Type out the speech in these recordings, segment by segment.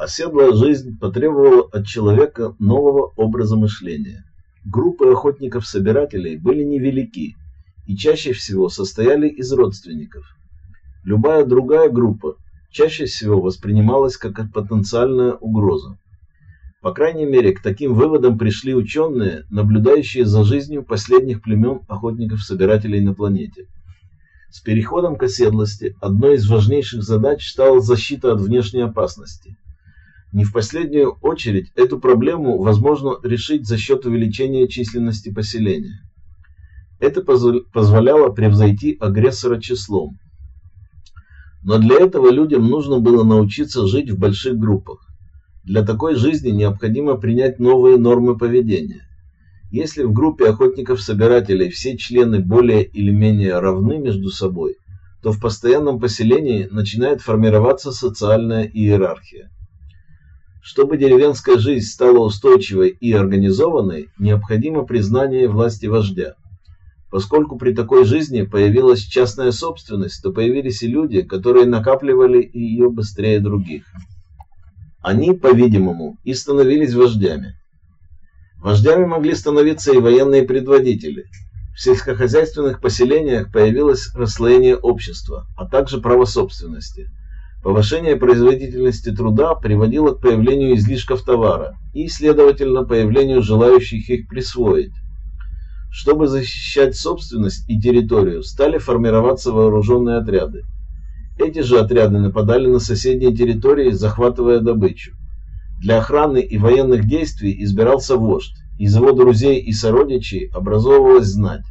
Оседлая жизнь потребовала от человека нового образа мышления. Группы охотников-собирателей были невелики и чаще всего состояли из родственников. Любая другая группа чаще всего воспринималась как потенциальная угроза. По крайней мере, к таким выводам пришли ученые, наблюдающие за жизнью последних племен охотников-собирателей на планете. С переходом к оседлости одной из важнейших задач стала защита от внешней опасности. Не в последнюю очередь эту проблему возможно решить за счет увеличения численности поселения. Это позволяло превзойти агрессора числом. Но для этого людям нужно было научиться жить в больших группах. Для такой жизни необходимо принять новые нормы поведения. Если в группе охотников-собирателей все члены более или менее равны между собой, то в постоянном поселении начинает формироваться социальная иерархия. Чтобы деревенская жизнь стала устойчивой и организованной, необходимо признание власти вождя. Поскольку при такой жизни появилась частная собственность, то появились и люди, которые накапливали ее быстрее других. Они, по-видимому, и становились вождями. Вождями могли становиться и военные предводители. В сельскохозяйственных поселениях появилось расслоение общества, а также право собственности. Повышение производительности труда приводило к появлению излишков товара и, следовательно, появлению желающих их присвоить. Чтобы защищать собственность и территорию, стали формироваться вооруженные отряды. Эти же отряды нападали на соседние территории, захватывая добычу. Для охраны и военных действий избирался вождь. Из его друзей и сородичей образовывалась знать,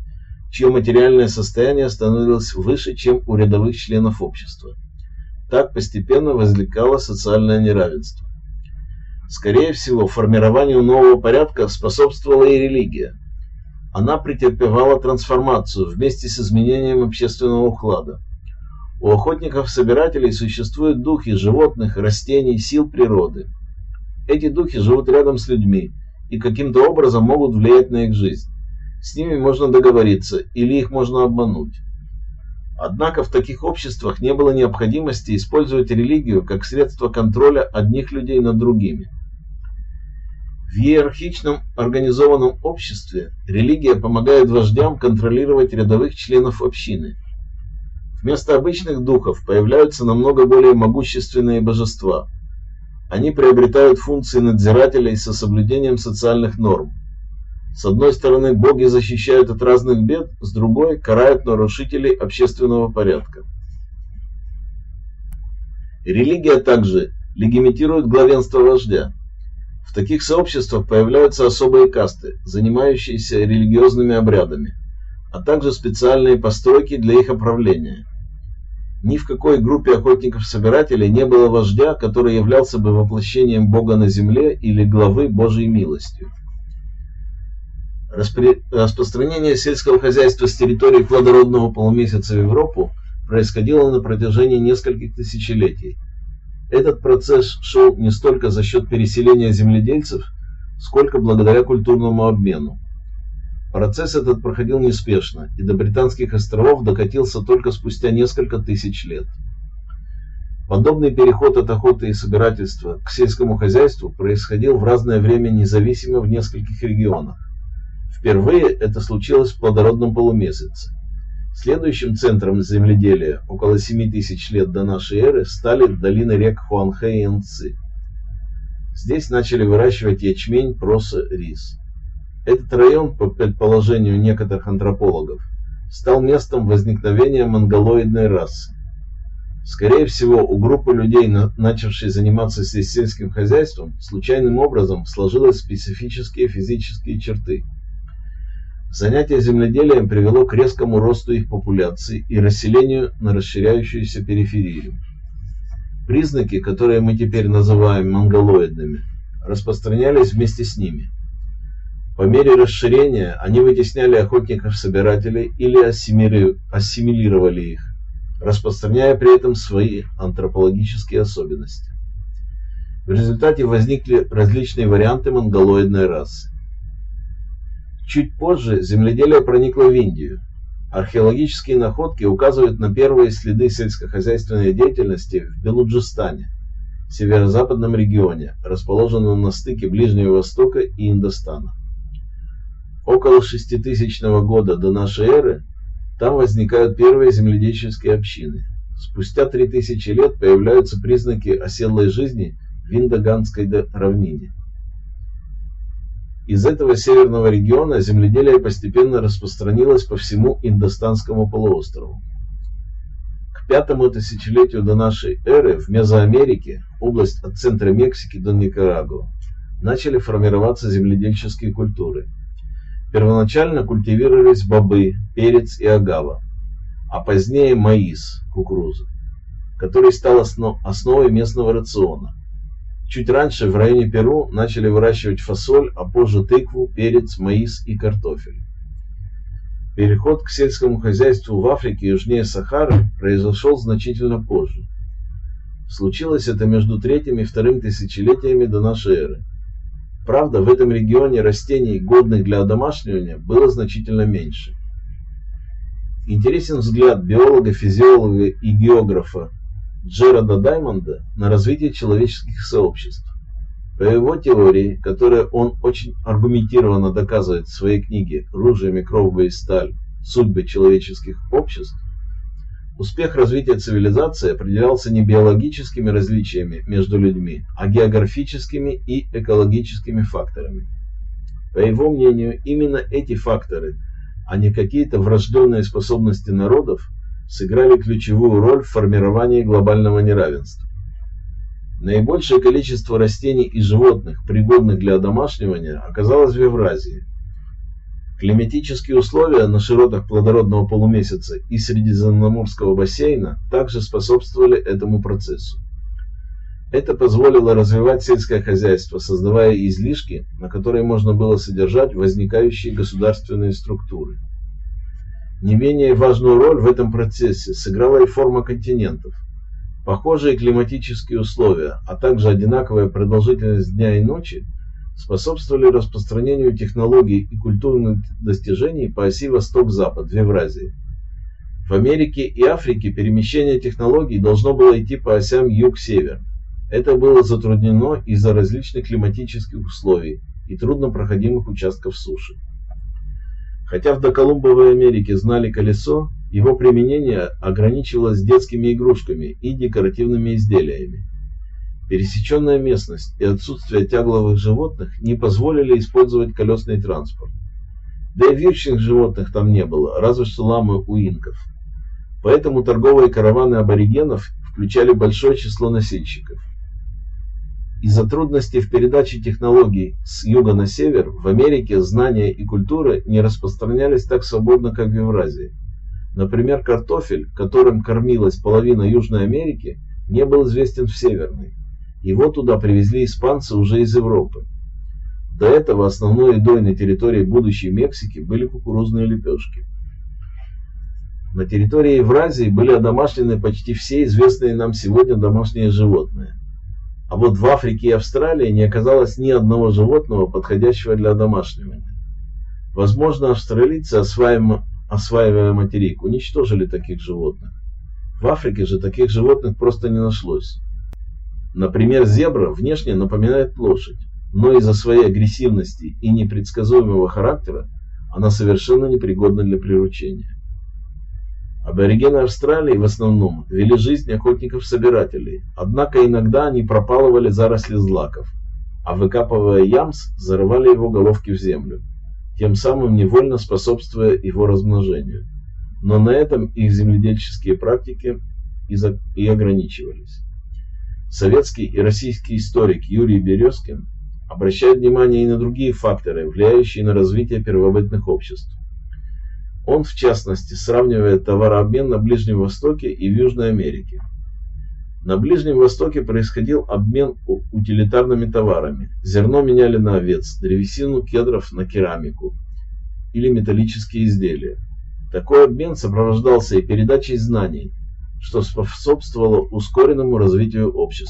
чье материальное состояние становилось выше, чем у рядовых членов общества. Так постепенно возникало социальное неравенство. Скорее всего, формированию нового порядка способствовала и религия. Она претерпевала трансформацию вместе с изменением общественного уклада. У охотников-собирателей существуют духи животных, растений, сил природы. Эти духи живут рядом с людьми и каким-то образом могут влиять на их жизнь. С ними можно договориться или их можно обмануть. Однако в таких обществах не было необходимости использовать религию как средство контроля одних людей над другими. В иерархичном организованном обществе религия помогает вождям контролировать рядовых членов общины – Вместо обычных духов появляются намного более могущественные божества. Они приобретают функции надзирателей со соблюдением социальных норм. С одной стороны, боги защищают от разных бед, с другой – карают нарушителей общественного порядка. Религия также легимитирует главенство вождя. В таких сообществах появляются особые касты, занимающиеся религиозными обрядами, а также специальные постройки для их оправления. Ни в какой группе охотников-собирателей не было вождя, который являлся бы воплощением Бога на земле или главы Божьей милостью. Распри... Распространение сельского хозяйства с территории плодородного полумесяца в Европу происходило на протяжении нескольких тысячелетий. Этот процесс шел не столько за счет переселения земледельцев, сколько благодаря культурному обмену. Процесс этот проходил неспешно, и до Британских островов докатился только спустя несколько тысяч лет. Подобный переход от охоты и собирательства к сельскому хозяйству происходил в разное время независимо в нескольких регионах. Впервые это случилось в плодородном полумесяце. Следующим центром земледелия около 7 тысяч лет до нашей эры стали долины рек Хуанхэ и Энци. Здесь начали выращивать ячмень, проса, рис. Этот район, по предположению некоторых антропологов, стал местом возникновения монголоидной расы. Скорее всего, у группы людей, начавшей заниматься сельским хозяйством, случайным образом сложились специфические физические черты. Занятие земледелием привело к резкому росту их популяции и расселению на расширяющуюся периферию. Признаки, которые мы теперь называем монголоидными, распространялись вместе с ними – по мере расширения они вытесняли охотников-собирателей или ассимилировали их, распространяя при этом свои антропологические особенности. В результате возникли различные варианты монголоидной расы. Чуть позже земледелие проникло в Индию. Археологические находки указывают на первые следы сельскохозяйственной деятельности в Белуджистане, северо-западном регионе, расположенном на стыке Ближнего Востока и Индостана. Около 6000 года до нашей эры там возникают первые земледельческие общины. Спустя 3000 лет появляются признаки оседлой жизни в Индоганской равнине. Из этого северного региона земледелие постепенно распространилось по всему Индостанскому полуострову. К пятому тысячелетию до нашей эры в Мезоамерике, область от центра Мексики до Никарагуа, начали формироваться земледельческие культуры – Первоначально культивировались бобы, перец и агава, а позднее маис, кукуруза, который стал основ, основой местного рациона. Чуть раньше в районе Перу начали выращивать фасоль, а позже тыкву, перец, маис и картофель. Переход к сельскому хозяйству в Африке южнее Сахары произошел значительно позже. Случилось это между третьим и вторым тысячелетиями до нашей эры. Правда, в этом регионе растений, годных для одомашнивания, было значительно меньше. Интересен взгляд биолога, физиолога и географа Джерада Даймонда на развитие человеческих сообществ. По его теории, которую он очень аргументированно доказывает в своей книге «Ружье, микробы и сталь. Судьбы человеческих обществ», Успех развития цивилизации определялся не биологическими различиями между людьми, а географическими и экологическими факторами. По его мнению, именно эти факторы, а не какие-то врожденные способности народов, сыграли ключевую роль в формировании глобального неравенства. Наибольшее количество растений и животных, пригодных для одомашнивания, оказалось в Евразии – Климатические условия на широтах плодородного полумесяца и Средиземноморского бассейна также способствовали этому процессу. Это позволило развивать сельское хозяйство, создавая излишки, на которые можно было содержать возникающие государственные структуры. Не менее важную роль в этом процессе сыграла и форма континентов. Похожие климатические условия, а также одинаковая продолжительность дня и ночи – способствовали распространению технологий и культурных достижений по оси Восток-Запад в Евразии. В Америке и Африке перемещение технологий должно было идти по осям Юг-Север. Это было затруднено из-за различных климатических условий и труднопроходимых участков суши. Хотя в доколумбовой Америке знали колесо, его применение ограничивалось детскими игрушками и декоративными изделиями. Пересеченная местность и отсутствие тягловых животных не позволили использовать колесный транспорт. Да и вьючных животных там не было, разве что ламы у инков. Поэтому торговые караваны аборигенов включали большое число носильщиков. Из-за трудностей в передаче технологий с юга на север в Америке знания и культуры не распространялись так свободно, как в Евразии. Например, картофель, которым кормилась половина Южной Америки, не был известен в Северной. Его туда привезли испанцы уже из Европы. До этого основной едой на территории будущей Мексики были кукурузные лепешки. На территории Евразии были одомашнены почти все известные нам сегодня домашние животные. А вот в Африке и Австралии не оказалось ни одного животного, подходящего для домашнего. Возможно, австралийцы, осваивая, материк, уничтожили таких животных. В Африке же таких животных просто не нашлось. Например, зебра внешне напоминает лошадь, но из-за своей агрессивности и непредсказуемого характера она совершенно непригодна для приручения. Аборигены Австралии в основном вели жизнь охотников-собирателей, однако иногда они пропалывали заросли злаков, а выкапывая ямс, зарывали его головки в землю, тем самым невольно способствуя его размножению. Но на этом их земледельческие практики и ограничивались. Советский и российский историк Юрий Березкин обращает внимание и на другие факторы, влияющие на развитие первобытных обществ. Он, в частности, сравнивает товарообмен на Ближнем Востоке и в Южной Америке. На Ближнем Востоке происходил обмен утилитарными товарами. Зерно меняли на овец, древесину кедров на керамику или металлические изделия. Такой обмен сопровождался и передачей знаний, что способствовало ускоренному развитию общества.